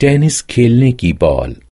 Tennis खेलने की ball.